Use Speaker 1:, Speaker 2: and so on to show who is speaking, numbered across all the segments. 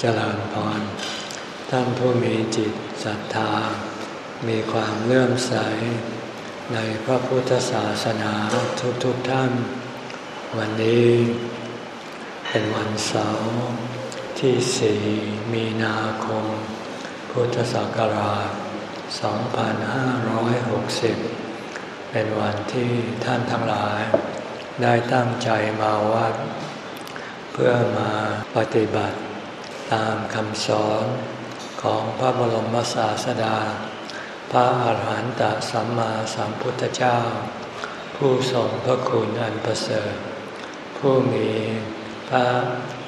Speaker 1: เจริญพร ท่านผู้มีจิตศรัทธา มีความเลื่อมใส ในพระพุทธศาสนาทุกๆทท่าน วันนี้ เป็นวันเสาร์ที่สี่มีนาคม พุทธศักราช 2560 เป็นวันที่ท่านทั้งหลาย ได้ตั้งใจมาวัด เพื่อมาปฏิบัติ ตามคำสอนของพระบรมศาสดา พระอาหารหันตสัมมาสัมพุทธเจ้า ผู้ทรงพระคุณอันประเสริฐ ผู้มีพระ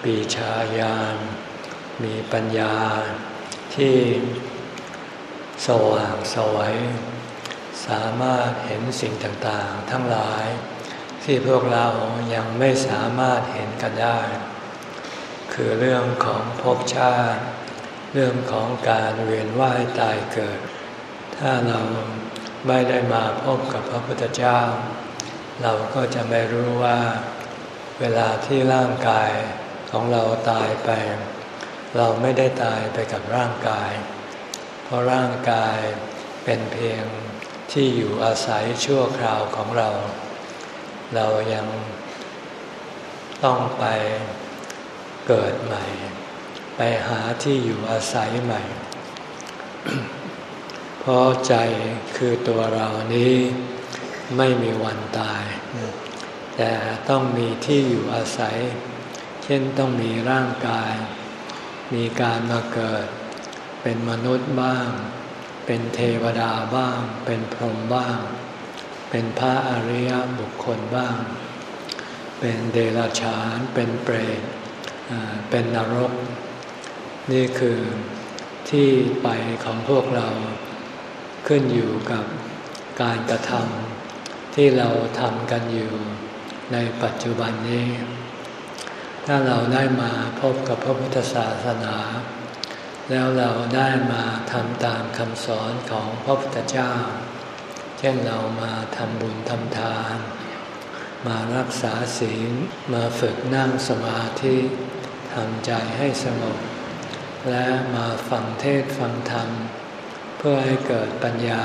Speaker 1: ปีชาญาณ มีปัญญาที่สว่างสวัยสามารถเห็นสิ่งต่างๆ ทั้งหลายที่พวกเรายังไม่สามารถเห็นกันได้ คือเรื่องของภพชาติ เรื่องของการเวียนว่ายตายเกิด ถ้าเราไม่ได้มาพบกับพระพุทธเจ้า เราก็จะไม่รู้ว่า เวลาที่ร่างกายของเราตายไป เราไม่ได้ตายไปกับร่างกาย เพราะร่างกายเป็นเพียงที่อยู่อาศัยชั่วคราวของเรา เรายังต้องไป เกิดใหม่ ไปหาที่อยู่อาศัยใหม่ เพราะใจคือตัวเรานี้ไม่มีวันตาย แต่ต้องมีที่อยู่อาศัย เช่นต้องมีร่างกาย มีการมาเกิด เป็นมนุษย์บ้าง เป็นเทวดาบ้าง เป็นพรหมบ้าง เป็นพระอริยบุคคลบ้าง เป็นเดรัจฉาน เป็นเปรต เป็นนรก นี่คือที่ไปของพวกเราขึ้นอยู่กับการกระทำที่เราทำกันอยู่ในปัจจุบันนี้ ถ้าเราได้มาพบกับพระพุทธศาสนา แล้วเราได้มาทำตามคำสอนของพระพุทธเจ้า เช่นเรามาทำบุญทำทาน มารักษาศีล มาฝึกนั่งสมาธิ ทำใจให้สงบ และมาฟังเทศฟังธรรม เพื่อให้เกิดปัญญา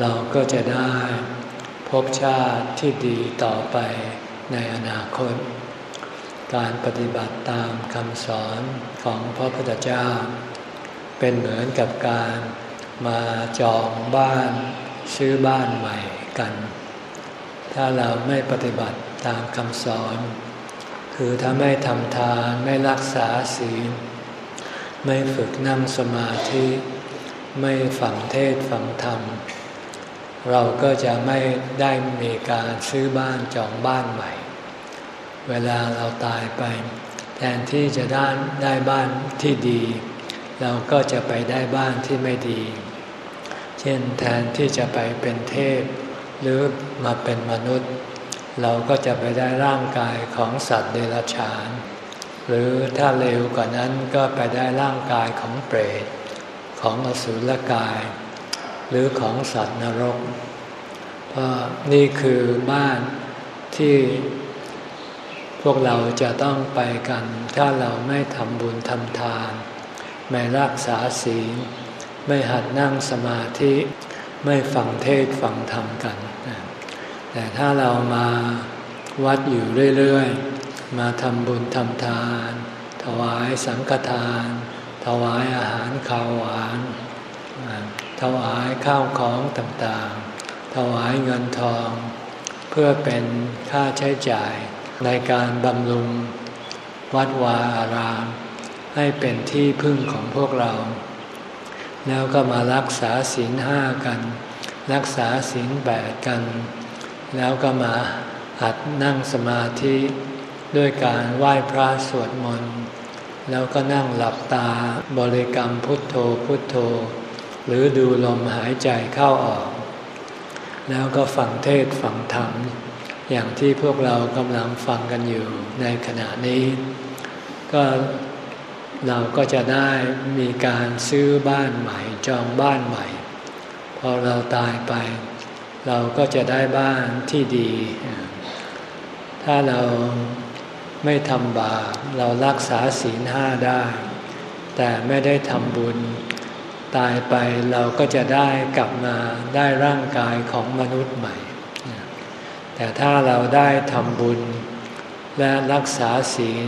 Speaker 1: เราก็จะได้พบชาติที่ดีต่อไปในอนาคต การปฏิบัติตามคำสอนของพระพุทธเจ้า เป็นเหมือนกับการมาจองบ้านซื้อบ้านใหม่กัน ถ้าเราไม่ปฏิบัติตามคำสอน คือถ้าไม่ทำทานไม่รักษาศีล ไม่ฝึกนั่งสมาธิ ไม่ฝังเทศฝังธรรม เราก็จะไม่ได้มีการซื้อบ้านจองบ้านใหม่ เวลาเราตายไป แทนที่จะได้ได้บ้านที่ดี เราก็จะไปได้บ้านที่ไม่ดี เช่นแทนที่จะไปเป็นเทพ หรือมาเป็นมนุษย์ เราก็จะไปได้ร่างกายของสัตว์เดรัจฉาน หรือถ้าเร็วกว่านั้นก็ไปได้ร่างกายของเปรต ของอสุรกาย หรือของสัตว์นรก เพราะนี่คือบ้านที่พวกเราจะต้องไปกัน ถ้าเราไม่ทำบุญทำทาน ไม่รักษาศีล ไม่หัดนั่งสมาธิ ไม่ฟังเทศฟังธรรมกัน แต่ถ้าเรามาวัดอยู่เรื่อยๆ มาทำบุญทำทาน ถวายสังฆทาน ถวายอาหารข้าวหวาน ถวายข้าวของต่างๆ ถวายเงินทอง เพื่อเป็นค่าใช้จ่ายในการบำรุงวัดวาอาราม ให้เป็นที่พึ่งของพวกเรา แล้วก็มารักษาศีลห้ากัน รักษาศีลแปดกัน แล้วก็มาหัดนั่งสมาธิด้วยการไหว้พระสวดมนต์แล้วก็นั่งหลับตาบริกรรมพุทโธพุทโธ หรือดูลมหายใจเข้าออก แล้วก็ฟังเทศฟังธรรม อย่างที่พวกเรากำลังฟังกันอยู่ในขณะนี้ ก็เราก็จะได้มีการซื้อบ้านใหม่จองบ้านใหม่ พอเราตายไป เราก็จะได้บ้านที่ดี ถ้าเราไม่ทำบาปเรารักษาศีลห้าได้ แต่ไม่ได้ทำบุญ ตายไปเราก็จะได้กลับมาได้ร่างกายของมนุษย์ใหม่ แต่ถ้าเราได้ทำบุญ และรักษาศีล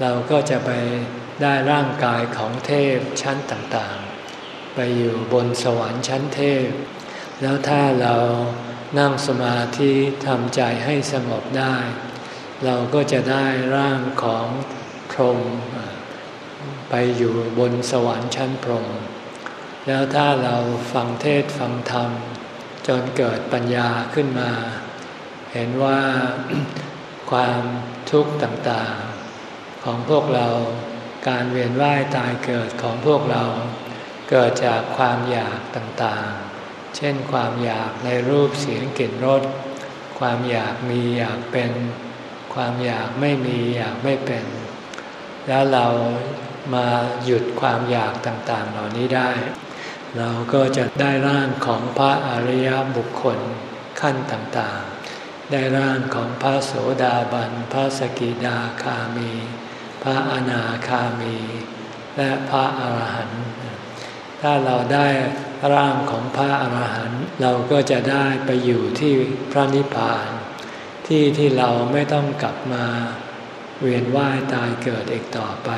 Speaker 1: เราก็จะไปได้ร่างกายของเทพชั้นต่างๆ ไปอยู่บนสวรรค์ชั้นเทพ แล้วถ้าเรานั่งสมาธิทำใจให้สงบได้ เราก็จะได้ร่างของพรหมไปอยู่บนสวรรค์ชั้นพรหมแล้วถ้าเราฟังเทศฟังธรรม จนเกิดปัญญาขึ้นมา เห็นว่าความทุกข์ต่างๆ ของพวกเราการเวียนว่ายตายเกิดของพวกเรา เกิดจากความอยากต่างๆ เช่นความอยากในรูปเสียงกลิ่นรส ความอยากมีอยากเป็น ความอยากไม่มีอยากไม่เป็น แล้วเรามาหยุดความอยากต่างๆ เหล่านี้ได้ เราก็จะได้ร่างของพระอริยบุคคลขั้นต่างๆ ได้ร่างของพระโสดาบัน พระสกิดาคามี พระอนาคามี และพระอาหารหันต์ ถ้าเราได้ ร่างของพระอาหารหันต์เราก็จะได้ไปอยู่ที่พระนิพพาน ที่ที่เราไม่ต้องกลับมาเวียนว่ายตายเกิดอีกต่อไป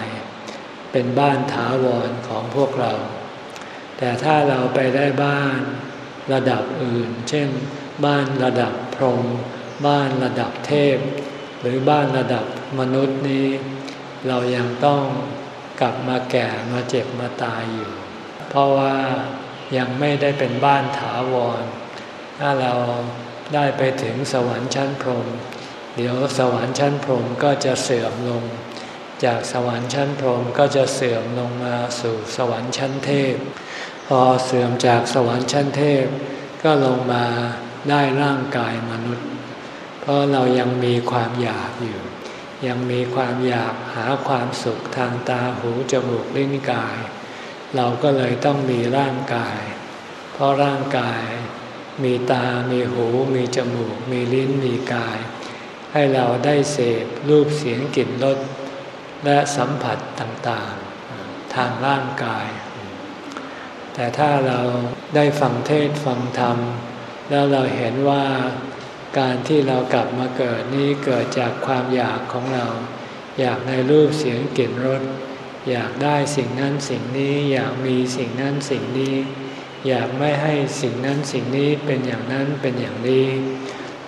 Speaker 1: เป็นบ้านถาวรของพวกเรา แต่ถ้าเราไปได้บ้านระดับอื่น เช่น บ้านระดับพรหมบ้านระดับเทพ หรือบ้านระดับมนุษย์นี้ เรายังต้องกลับมาแก่มาเจ็บมาตายอยู่ เพราะว่า ยังไม่ได้เป็นบ้านถาวร ถ้าเราได้ไปถึงสวรรค์ชั้นพรหมเดี๋ยวสวรรค์ชั้นพรหมก็จะเสื่อมลง จากสวรรค์ชั้นพรหมก็จะเสื่อมลงมาสู่สวรรค์ชั้นเทพ พอเสื่อมจากสวรรค์ชั้นเทพ ก็ลงมาได้ร่างกายมนุษย์ เพราะเรายังมีความอยากอยู่ ยังมีความอยากหาความสุขทางตาหูจมูกลิ้นกาย เราก็เลยต้องมีร่างกาย เพราะร่างกายมีตา มีหู มีจมูก มีลิ้น มีกาย ให้เราได้เสพรูปเสียงกลิ่นรสและสัมผัสต่างๆ ทางร่างกาย แต่ถ้าเราได้ฟังเทศฟังธรรม แล้วเราเห็นว่าการที่เรากลับมาเกิดนี้เกิดจากความอยากของเรา อยากในรูปเสียงกลิ่นรส อยากได้สิ่งนั้นสิ่งนี้ อยากมีสิ่งนั้นสิ่งนี้ อยากไม่ให้สิ่งนั้นสิ่งนี้เป็นอย่างนั้นเป็นอย่างนี้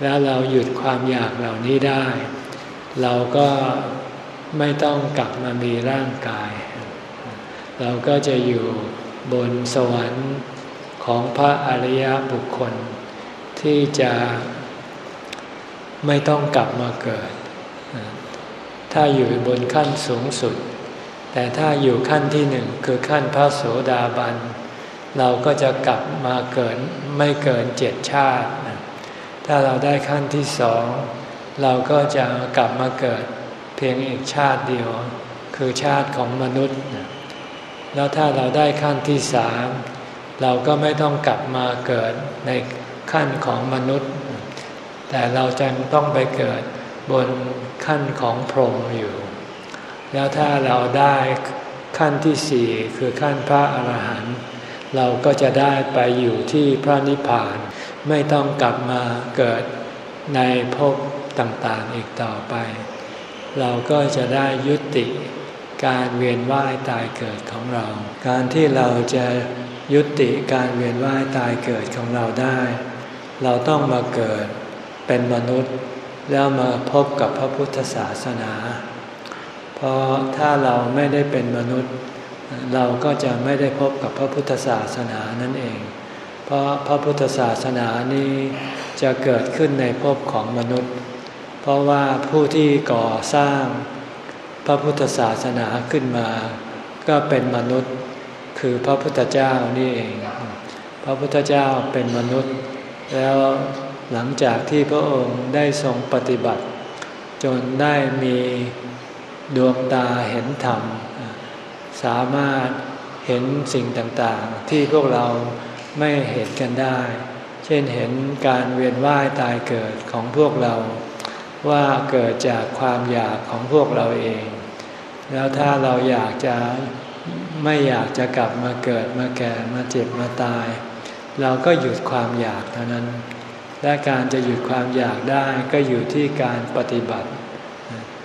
Speaker 1: แล้วเราหยุดความอยากเหล่านี้ได้ เราก็ไม่ต้องกลับมามีร่างกาย เราก็จะอยู่บนสวรรค์ของพระอริยบุคคล ที่จะไม่ต้องกลับมาเกิด ถ้าอยู่บนขั้นสูงสุด แต่ถ้าอยู่ขั้นที่หนึ่งคือขั้นพระโสดาบัน เราก็จะกลับมาเกิดไม่เกินเจ็ดชาติ ถ้าเราได้ขั้นที่สอง เราก็จะกลับมาเกิดเพียงอีกชาติเดียว คือชาติของมนุษย์ แล้วถ้าเราได้ขั้นที่สามเราก็ไม่ต้องกลับมาเกิดในขั้นของมนุษย์ แต่เราจะต้องไปเกิดบนขั้นของพรหมอยู่ แล้วถ้าเราได้ขั้นที่สี่คือขั้นพระอรหันต์เราก็จะได้ไปอยู่ที่พระนิพพาน ไม่ต้องกลับมาเกิดในภพต่างๆอีกต่อไป เราก็จะได้ยุติการเวียนว่ายตายเกิดของเรา การที่เราจะยุติการเวียนว่ายตายเกิดของเราได้ เราต้องมาเกิดเป็นมนุษย์ แล้วมาพบกับพระพุทธศาสนา เพราะถ้าเราไม่ได้เป็นมนุษย์ เราก็จะไม่ได้พบกับพระพุทธศาสนานั่นเอง เพราะพระพุทธศาสนานี้จะเกิดขึ้นในภพของมนุษย์ เพราะว่าผู้ที่ก่อสร้างพระพุทธศาสนาขึ้นมา ก็เป็นมนุษย์คือพระพุทธเจ้านี่เอง พระพุทธเจ้าเป็นมนุษย์ แล้วหลังจากที่พระองค์ได้ทรงปฏิบัติ จนได้มี ดวงตาเห็นธรรม สามารถเห็นสิ่งต่างๆ ที่พวกเราไม่เห็นกันได้ เช่นเห็นการเวียนว่ายตายเกิดของพวกเรา ว่าเกิดจากความอยากของพวกเราเอง แล้วถ้าเราอยากจะไม่อยากจะกลับมาเกิดมาแก่มาเจ็บมาตาย เราก็หยุดความอยากเท่านั้น และการจะหยุดความอยากได้ก็อยู่ที่การปฏิบัติ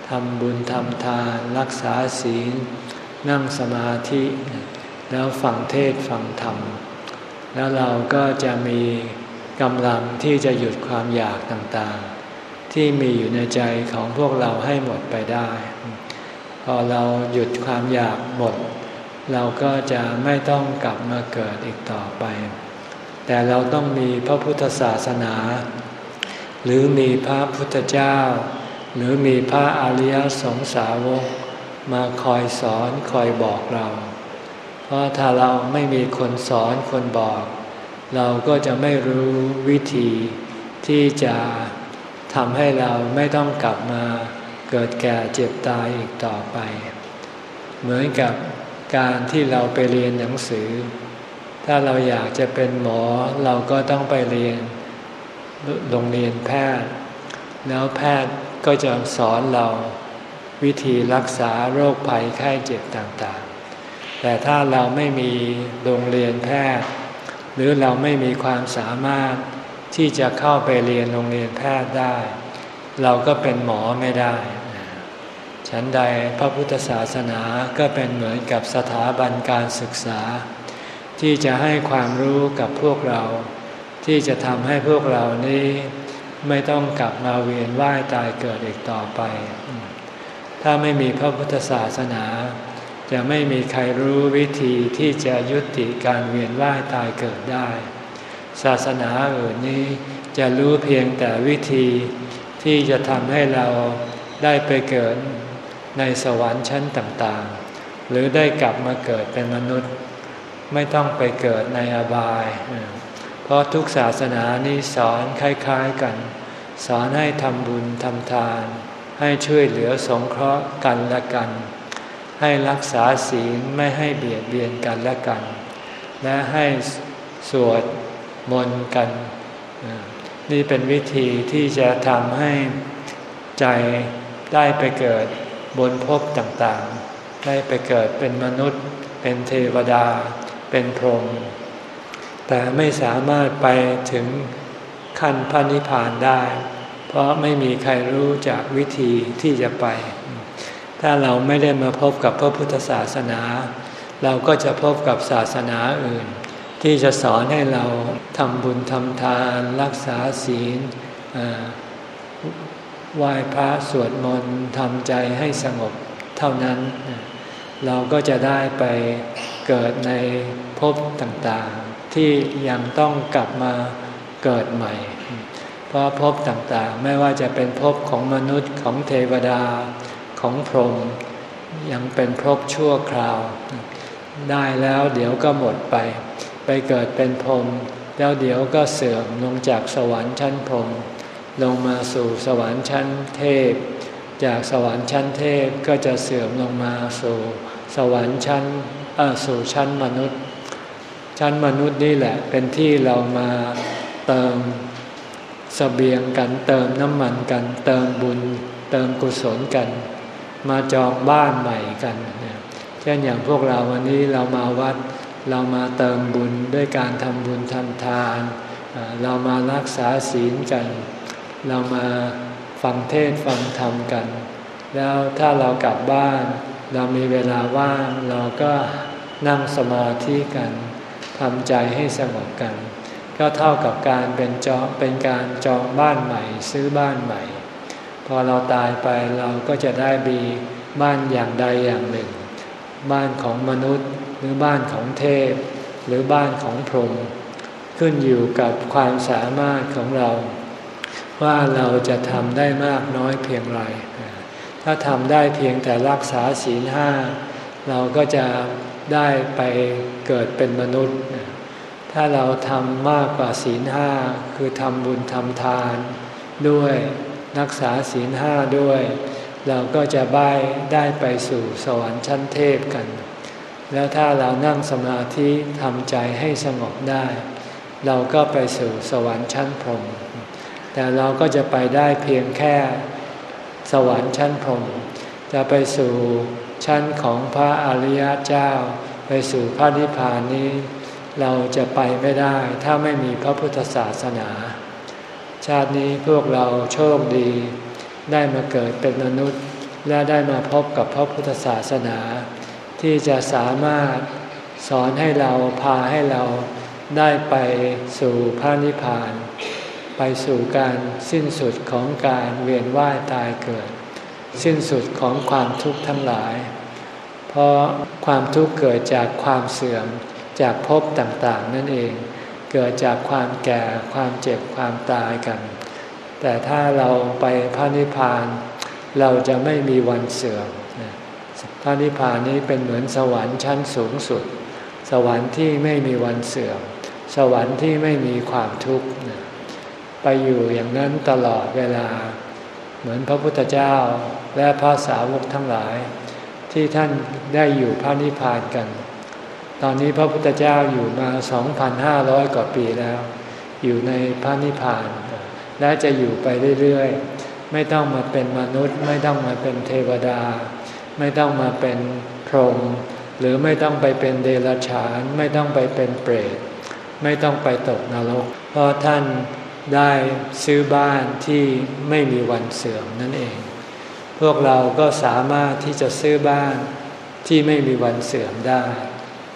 Speaker 1: ทำบุญทำทานรักษาศีล นั่งสมาธิ แล้วฟังเทศฟังธรรม แล้วเราก็จะมีกำลังที่จะหยุดความอยากต่างๆ ที่มีอยู่ในใจของพวกเราให้หมดไปได้ พอเราหยุดความอยากหมด เราก็จะไม่ต้องกลับมาเกิดอีกต่อไป แต่เราต้องมีพระพุทธศาสนา หรือมีพระพุทธเจ้า หรือมีพระอริยสงสาวกมาคอยสอนคอยบอกเรา เพราะถ้าเราไม่มีคนสอนคนบอก เราก็จะไม่รู้วิธีที่จะทำให้เราไม่ต้องกลับมาเกิดแก่เจ็บตายอีกต่อไป เหมือนกับการที่เราไปเรียนหนังสือ ถ้าเราอยากจะเป็นหมอเราก็ต้องไปเรียนโรงเรียนแพทย์ แล้วแพทย์ ก็จะสอนเราวิธีรักษาโรคภัยไข้เจ็บต่างๆ แต่ถ้าเราไม่มีโรงเรียนแพทย์ หรือเราไม่มีความสามารถที่จะเข้าไปเรียนโรงเรียนแพทย์ได้ เราก็เป็นหมอไม่ได้ ฉันใดพระพุทธศาสนาก็เป็นเหมือนกับสถาบันการศึกษา ที่จะให้ความรู้กับพวกเรา ที่จะทำให้พวกเรานี้ ไม่ต้องกลับมาเวียนว่ายตายเกิดอีกต่อไป ถ้าไม่มีพระพุทธศาสนา จะไม่มีใครรู้วิธีที่จะยุติการเวียนว่ายตายเกิดได้ ศาสนาอื่นนี้จะรู้เพียงแต่วิธีที่จะทำให้เราได้ไปเกิดในสวรรค์ชั้นต่างๆ หรือได้กลับมาเกิดเป็นมนุษย์ ไม่ต้องไปเกิดในอบาย เพราะทุกศาสนานี้สอนคล้ายๆกัน สอนให้ทำบุญทำทาน ให้ช่วยเหลือสงเคราะห์กันและกัน ให้รักษาศีลไม่ให้เบียดเบียนกันและกัน และให้สวดมนต์กัน นี่เป็นวิธีที่จะทำให้ใจได้ไปเกิดบนภพต่างๆ ได้ไปเกิดเป็นมนุษย์ เป็นเทวดา เป็นพรหม แต่ไม่สามารถไปถึงขั้นพระนิพพานได้ เพราะไม่มีใครรู้จากวิธีที่จะไป ถ้าเราไม่ได้มาพบกับพระพุทธศาสนา เราก็จะพบกับศาสนาอื่น ที่จะสอนให้เราทำบุญทำทาน รักษาศีลไหว้พระสวดมนต์ทำใจให้สงบเท่านั้น เราก็จะได้ไปเกิดในภพต่างๆ ที่ยังต้องกลับมาเกิดใหม่ เพราะภพต่างๆ ไม่ว่าจะเป็นภพของมนุษย์ของเทวดาของพรหมยังเป็นภพชั่วคราว ได้แล้วเดี๋ยวก็หมดไป ไปเกิดเป็นพรหมแล้วเดี๋ยวก็เสื่อมลงจากสวรรค์ชั้นพรหมลงมาสู่สวรรค์ชั้นเทพ จากสวรรค์ชั้นเทพก็จะเสื่อมลงมาสู่สวรรค์ชั้นสู่ชั้นมนุษย์ ชั้นมนุษย์นี่แหละเป็นที่เรามาเติมสเสบียงกันเติมน้ำมันกัน เติมบุญ เติมกุศลกัน มาจองบ้านใหม่กันเช่นอย่างพวกเราวันนี้เรามาวัด เรามาเติมบุญด้วยการทำบุญทำทาน เรามารักษาศีลกัน เรามาฟังเทศฟังธรรมกัน แล้วถ้าเรากลับบ้าน เรามีเวลาว่างเราก็นั่งสมาธิกัน ทำใจให้สงบกัน ก็เท่ากับการเป็นจองเป็นการจองบ้านใหม่ ซื้อบ้านใหม่ พอเราตายไปเราก็จะได้มีบ้านอย่างใดอย่างหนึ่ง บ้านของมนุษย์หรือบ้านของเทพ หรือบ้านของพรหมขึ้นอยู่กับความสามารถของเรา ว่าเราจะทำได้มากน้อยเพียงไรถ้าทำได้เพียงแต่รักษาศีลห้าเราก็จะ ได้ไปเกิดเป็นมนุษย์ ถ้าเราทำมากกว่าศีลห้าคือทำบุญทำทาน ด้วยรักษาศีลห้าด้วย เราก็จะบายได้ไปสู่สวรรค์ชั้นเทพกัน แล้วถ้าเรานั่งสมาธิทำใจให้สงบได้ เราก็ไปสู่สวรรค์ชั้นพรหมแต่เราก็จะไปได้เพียงแค่สวรรค์ชั้นพรหมจะไปสู่ ชั้นของพระอริยเจ้า ไปสู่พระนิพพานนี้ เราจะไปไม่ได้ถ้าไม่มีพระพุทธศาสนา ชาตินี้พวกเราโชคดี ได้มาเกิดเป็นมนุษย์ และได้มาพบกับพระพุทธศาสนา ที่จะสามารถสอนให้เราพาให้เราได้ไปสู่พระนิพพาน ไปสู่การสิ้นสุดของการเวียนว่ายตายเกิด สิ้นสุดของความทุกข์ทั้งหลาย เพราะความทุกข์เกิดจากความเสื่อมจากภพต่างๆ นั่นเอง เกิดจากความแก่ความเจ็บความตายกัน แต่ถ้าเราไปพระนิพพาน เราจะไม่มีวันเสื่อมพระนิพพานนี้เป็นเหมือนสวรรค์ชั้นสูงสุด สวรรค์ที่ไม่มีวันเสื่อม สวรรค์ที่ไม่มีความทุกข์ไปอยู่อย่างนั้นตลอดเวลา เหมือนพระพุทธเจ้าและพระสาวกทั้งหลาย ที่ท่านได้อยู่พระนิพพานกัน ตอนนี้พระพุทธเจ้าอยู่มา 2,500 กว่าปีแล้ว อยู่ในพระนิพพาน และจะอยู่ไปเรื่อยๆ ไม่ต้องมาเป็นมนุษย์ ไม่ต้องมาเป็นเทวดา ไม่ต้องมาเป็นพรหมหรือไม่ต้องไปเป็นเดรัจฉาน ไม่ต้องไปเป็นเปรตไม่ต้องไปตกนรก เพราะท่าน ได้ซื้อบ้านที่ไม่มีวันเสื่อมนั่นเอง พวกเราก็สามารถที่จะซื้อบ้านที่ไม่มีวันเสื่อมได้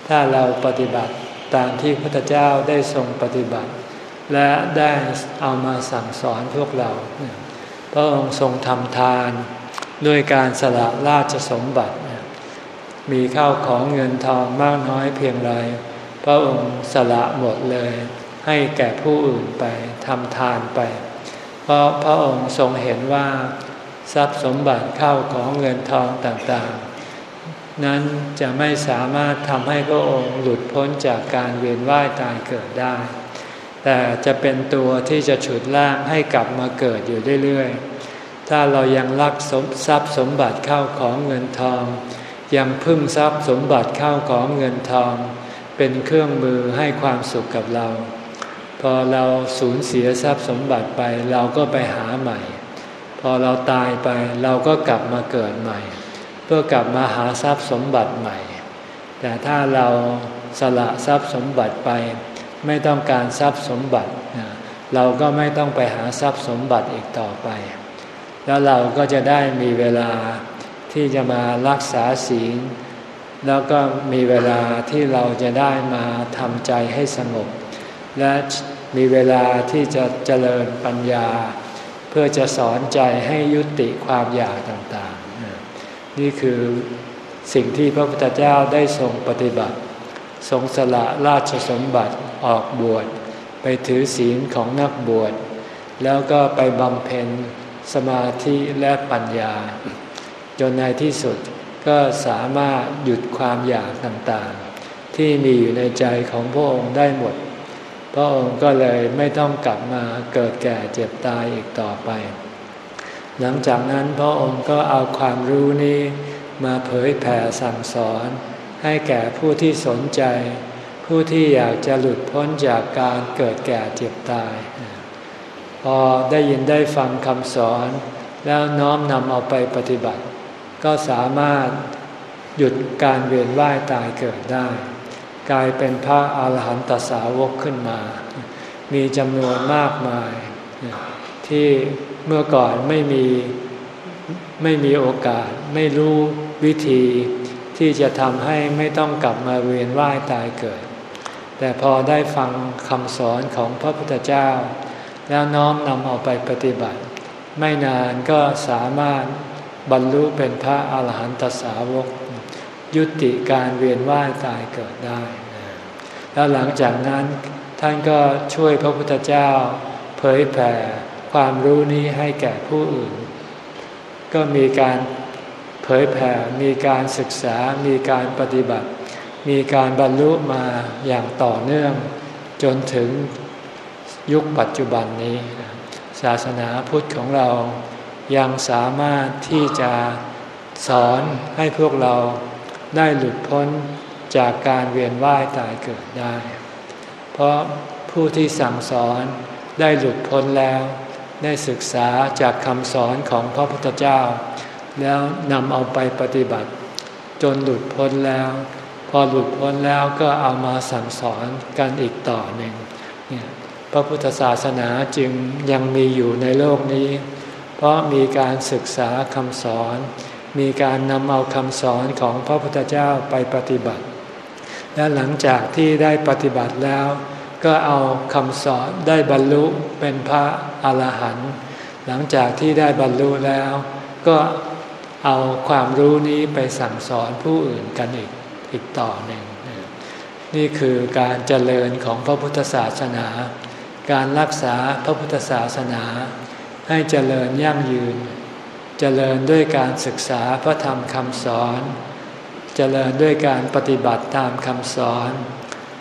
Speaker 1: ถ้าเราปฏิบัติตามที่พระเจ้าได้ทรงปฏิบัติ และได้เอามาสั่งสอนพวกเรา พระองค์ทรงทำทานด้วยการสละราชสมบัติ มีข้าวของเงินทองมากน้อยเพียงไร พระองค์สละหมดเลย ให้แก่ผู้อื่นไปทำทานไป เพราะพระองค์ทรงเห็นว่า ทรัพย์สมบัติเข้าของเงินทองต่างๆ นั้นจะไม่สามารถทำให้พระองค์หลุดพ้นจากการเวียนว่ายตายเกิดได้ แต่จะเป็นตัวที่จะฉุดล่างให้กลับมาเกิดอยู่เรื่อยๆ ถ้าเรายังรักทรัพย์สมบัติเข้าของเงินทอง ยังพึ่งทรัพย์สมบัติเข้าของเงินทอง เป็นเครื่องมือให้ความสุขกับเรา พอเราสูญเสียทรัพย์สมบัติไปเราก็ไปหาใหม่ พอเราตายไปเราก็กลับมาเกิดใหม่ เพื่อกลับมาหาทรัพย์สมบัติใหม่ แต่ถ้าเราสละทรัพย์สมบัติไป ไม่ต้องการทรัพย์สมบัติ เราก็ไม่ต้องไปหาทรัพย์สมบัติอีกต่อไป แล้วเราก็จะได้มีเวลาที่จะมารักษาศีลแล้วก็มีเวลาที่เราจะได้มาทำใจให้สงบ และมีเวลาที่จะเจริญปัญญา เพื่อจะสอนใจให้ยุติความอยากต่างๆ นี่คือสิ่งที่พระพุทธเจ้าได้ทรงปฏิบัติ ทรงสละราชสมบัติออกบวช ไปถือศีลของนักบวช แล้วก็ไปบำเพ็ญสมาธิและปัญญา จนในที่สุดก็สามารถหยุดความอยากต่างๆ ที่มีอยู่ในใจของพระองค์ได้หมด พระองค์ก็เลยไม่ต้องกลับมาเกิดแก่เจ็บตายอีกต่อไป หลังจากนั้นพระองค์ก็เอาความรู้นี้มาเผยแผ่สั่งสอน ให้แก่ผู้ที่สนใจ ผู้ที่อยากจะหลุดพ้นจากการเกิดแก่เจ็บตาย พอได้ยินได้ฟังคำสอน แล้วน้อมนำเอาไปปฏิบัติ ก็สามารถหยุดการเวียนว่ายตายเกิดได้ กลายเป็นพระอาหารหันตสาวกขึ้นมา มีจำนวนมากมาย ที่เมื่อก่อนไม่มีไม่มีโอกาส ไม่รู้วิธีที่จะทำให้ไม่ต้องกลับมาเวียนว่ายตายเกิด แต่พอได้ฟังคำสอนของพระพุทธเจ้า แล้วน้อมนำเอาไปปฏิบัติ ไม่นานก็สามารถบรรลุเป็นพระอาหารหันตสาวก ยุติการเวียนว่ายตายเกิดได้ แล้วหลังจากนั้นท่านก็ช่วยพระพุทธเจ้า เผยแผ่ความรู้นี้ให้แก่ผู้อื่น ก็มีการเผยแผ่ มีการศึกษา มีการปฏิบัติ มีการบรรลุมาอย่างต่อเนื่อง จนถึงยุคปัจจุบันนี้ ศาสนาพุทธของเรายังสามารถที่จะสอนให้พวกเรา ได้หลุดพ้นจากการเวียนว่ายตายเกิดได้ เพราะผู้ที่สั่งสอนได้หลุดพ้นแล้ว ได้ศึกษาจากคำสอนของพระพุทธเจ้า แล้วนำเอาไปปฏิบัติ จนหลุดพ้นแล้ว พอหลุดพ้นแล้วก็เอามาสั่งสอนกันอีกต่อหนึ่งพระพุทธศาสนาจึงยังมีอยู่ในโลกนี้ เพราะมีการศึกษาคำสอน มีการนำเอาคำสอนของพระพุทธเจ้าไปปฏิบัติ และหลังจากที่ได้ปฏิบัติแล้ว ก็เอาคำสอนได้บรรลุเป็นพระอรหันต์หลังจากที่ได้บรรลุแล้ว ก็เอาความรู้นี้ไปสั่งสอนผู้อื่นกันอีกอีกต่อหนึ่ง นี่คือการเจริญของพระพุทธศาสนา การรักษาพระพุทธศาสนา ให้เจริญยั่งยืน เจริญด้วยการศึกษาพระธรรมคำสอน เจริญด้วยการปฏิบัติตามคำสอน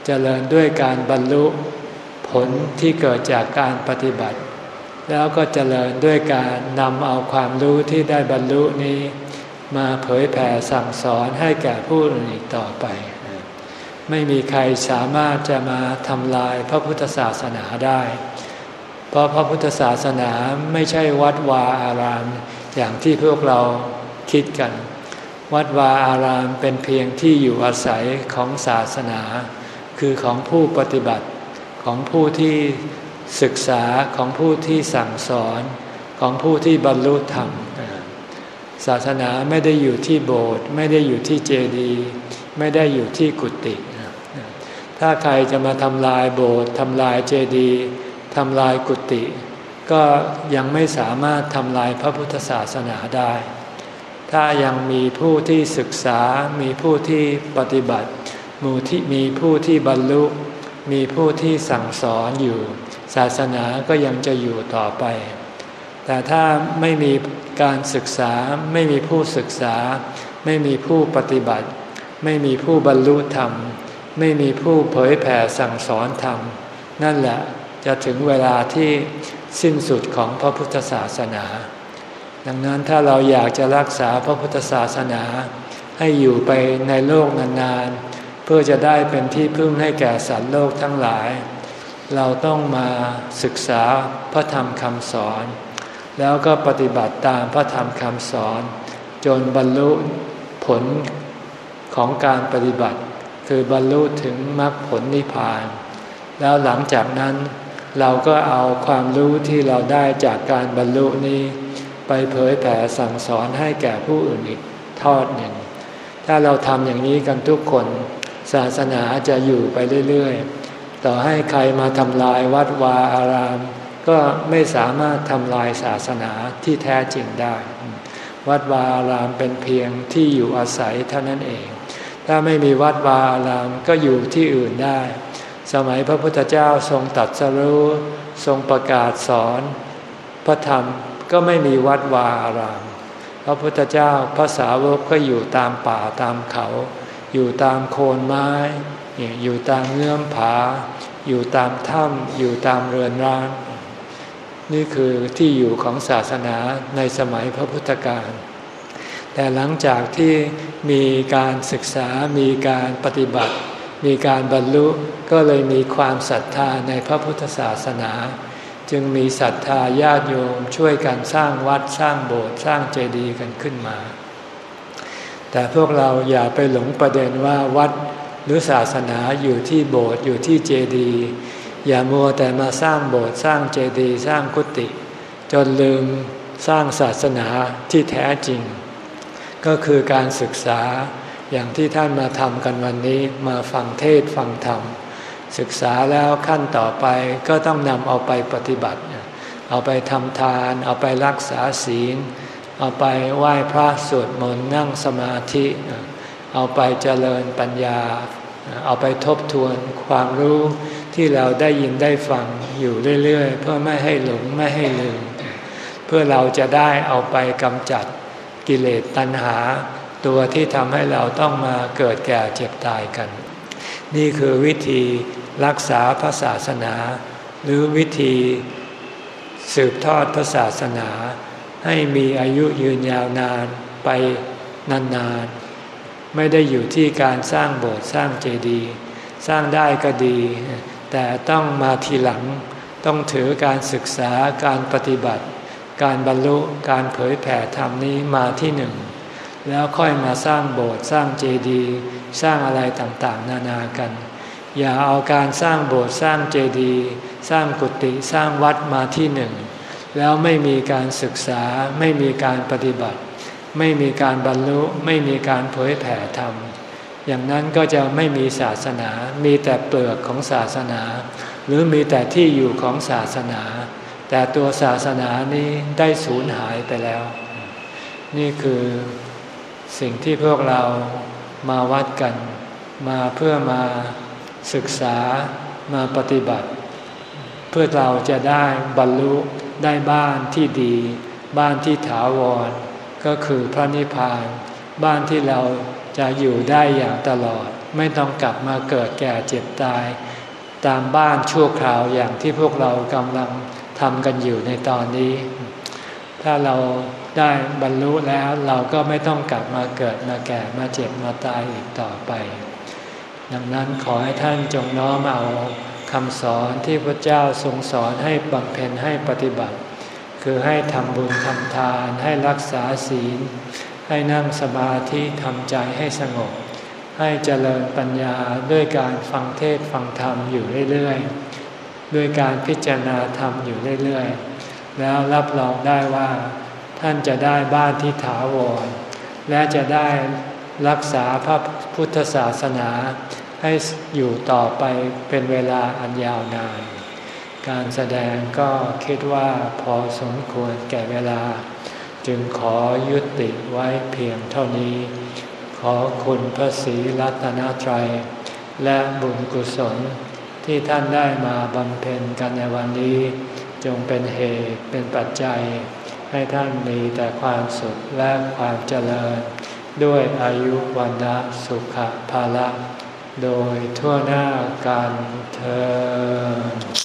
Speaker 1: เจริญด้วยการบรรลุผลที่เกิดจากการปฏิบัติ แล้วก็เจริญด้วยการนำเอาความรู้ที่ได้บรรลุนี้ มาเผยแผ่สั่งสอนให้แก่ผู้อื่นอีกต่อไป ไม่มีใครสามารถจะมาทำลายพระพุทธศาสนาได้ เพราะพระพุทธศาสนาไม่ใช่วัดวาอาราม อย่างที่พวกเราคิดกัน วัดวาอารามเป็นเพียงที่อยู่อาศัยของศาสนา คือของผู้ปฏิบัติของผู้ที่ศึกษาของผู้ที่สั่งสอนของผู้ที่บรรลุธรรม ศาสนาไม่ได้อยู่ที่โบสถ์ไม่ได้อยู่ที่เจดีย์ไม่ได้อยู่ที่กุฏิถ้าใครจะมาทำลายโบสถ์ทำลายเจดีย์ ทำลายกุฏิก็ยังไม่สามารถทำลายพระพุทธศาสนาได้ ถ้ายังมีผู้ที่ศึกษา มีผู้ที่ปฏิบัติมูที่มีผู้ที่บรรลุ มีผู้ที่สั่งสอนอยู่ ศาสนาก็ยังจะอยู่ต่อไป แต่ถ้าไม่มีการศึกษา ไม่มีผู้ศึกษา ไม่มีผู้ปฏิบัติ ไม่มีผู้บรรลุธรรม ไม่มีผู้เผยแผ่สั่งสอนธรรม นั่นแหละ จะถึงเวลาที่สิ้นสุดของพระพุทธศาสนา ดังนั้นถ้าเราอยากจะรักษาพระพุทธศาสนา ให้อยู่ไปในโลกนานๆ เพื่อจะได้เป็นที่พึ่งให้แก่สัตว์โลกทั้งหลาย เราต้องมาศึกษาพระธรรมคำสอน แล้วก็ปฏิบัติตามพระธรรมคำสอน จนบรรลุผลของการปฏิบัติ คือบรรลุถึงมรรคผลนิพพาน แล้วหลังจากนั้น เราก็เอาความรู้ที่เราได้จากการบรรลุนี้ ไปเผยแผ่สั่งสอนให้แก่ผู้อื่นอีกทอดหนึ่ง ถ้าเราทำอย่างนี้กันทุกคนศาสนาจะอยู่ไปเรื่อยๆ ต่อให้ใครมาทำลายวัดวาอาราม ก็ไม่สามารถทำลายศาสนาที่แท้จริงได้ วัดวาอารามเป็นเพียงที่อยู่อาศัยเท่านั้นเอง ถ้าไม่มีวัดวาอารามก็อยู่ที่อื่นได้ สมัยพระพุทธเจ้าทรงตัดสรู้ทรงประกาศสอนพระธรรมก็ไม่มีวัดวาอาราม พระพุทธเจ้าพระสาวกก็อยู่ตามป่าตามเขา อยู่ตามโคนไม้ อยู่ตามเงื่อมผา อยู่ตามถ้ำอยู่ตามเรือนร้างนี่คือที่อยู่ของศาสนาในสมัยพระพุทธการ แต่หลังจากที่มีการศึกษามีการปฏิบัติ มีการบรรลุก็เลยมีความศรัทธาในพระพุทธศาสนา จึงมีศรัทธาญาติโยมช่วยกันสร้างวัดสร้างโบสถ์สร้างเจดีย์กันขึ้นมา แต่พวกเราอย่าไปหลงประเด็นว่าวัดหรือศาสนาอยู่ที่โบสถ์อยู่ที่เจดีย์อย่ามัวแต่มาสร้างโบสถ์สร้างเจดีย์สร้างกุฏิจนลืมสร้างศาสนาที่แท้จริง ก็คือการศึกษา อย่างที่ท่านมาทำกันวันนี้มาฟังเทศฟังธรรม ศึกษาแล้วขั้นต่อไปก็ต้องนำเอาไปปฏิบัติ เอาไปทำทาน เอาไปรักษาศีล เอาไปไหว้พระสวดมนต์นั่งสมาธิ เอาไปเจริญปัญญา เอาไปทบทวนความรู้ที่เราได้ยินได้ฟังอยู่เรื่อยๆ เพื่อไม่ให้หลงไม่ให้ลืม เพื่อเราจะได้เอาไปกำจัดกิเลสตัณหา ตัวที่ทำให้เราต้องมาเกิดแก่เจ็บตายกัน นี่คือวิธีรักษาพระศาสนา หรือวิธีสืบทอดพระศาสนา ให้มีอายุยืนยาวนานไปนานๆ ไม่ได้อยู่ที่การสร้างโบสถ์สร้างเจดีย์สร้างได้ก็ดี แต่ต้องมาทีหลังต้องถือการศึกษาการปฏิบัติ การบรรลุการเผยแผ่ธรรมนี้มาที่หนึ่ง แล้วค่อยมาสร้างโบสถ์สร้างเจดีย์สร้างอะไรต่างๆ นานากัน อย่าเอาการสร้างโบสถ์สร้างเจดีย์สร้างกุฏิสร้างวัดมาที่หนึ่ง แล้วไม่มีการศึกษาไม่มีการปฏิบัติ ไม่มีการบรรลุไม่มีการเผยแผ่ธรรม อย่างนั้นก็จะไม่มีศาสนา มีแต่เปลือกของศาสนา หรือมีแต่ที่อยู่ของศาสนา แต่ตัวศาสนานี้ได้สูญหายไปแล้ว นี่คือ สิ่งที่พวกเรามาวัดกัน มาเพื่อมาศึกษามาปฏิบัติ เพื่อเราจะได้บรรลุได้บ้านที่ดี บ้านที่ถาวร ก็คือพระนิพพาน บ้านที่เราจะอยู่ได้อย่างตลอด ไม่ต้องกลับมาเกิดแก่เจ็บตาย ตามบ้านชั่วคราวอย่างที่พวกเรากำลังทำกันอยู่ในตอนนี้ ถ้าเรา ได้บรรลุแล้วเราก็ไม่ต้องกลับมาเกิดมาแก่มาเจ็บมาตายอีกต่อไป ดังนั้นขอให้ท่านจงน้อมเอาคำสอนที่พระเจ้าทรงสอนให้บำเพ็ญให้ปฏิบัติ คือให้ทำบุญทำทานให้รักษาศีล ให้นั่งสมาธิทำใจให้สงบ ให้เจริญปัญญาด้วยการฟังเทศฟังธรรมอยู่เรื่อยๆ ด้วยการพิจารณาธรรมอยู่เรื่อยๆ แล้วรับรองได้ว่า ท่านจะได้บ้านที่ถาวร และจะได้รักษาพระพุทธศาสนาให้อยู่ต่อไปเป็นเวลาอันยาวนาน การแสดงก็คิดว่าพอสมควรแก่เวลา จึงขอยุติไว้เพียงเท่านี้ ขอคุณพระศรีรัตนตรัย และบุญกุศลที่ท่านได้มาบำเพ็ญกันในวันนี้ จงเป็นเหตุเป็นปัจจัย ให้ท่านมีแต่ความสุขและความเจริญ ด้วยอายุวันนะสุขภาละ โดยทั่วหน้ากันเธอ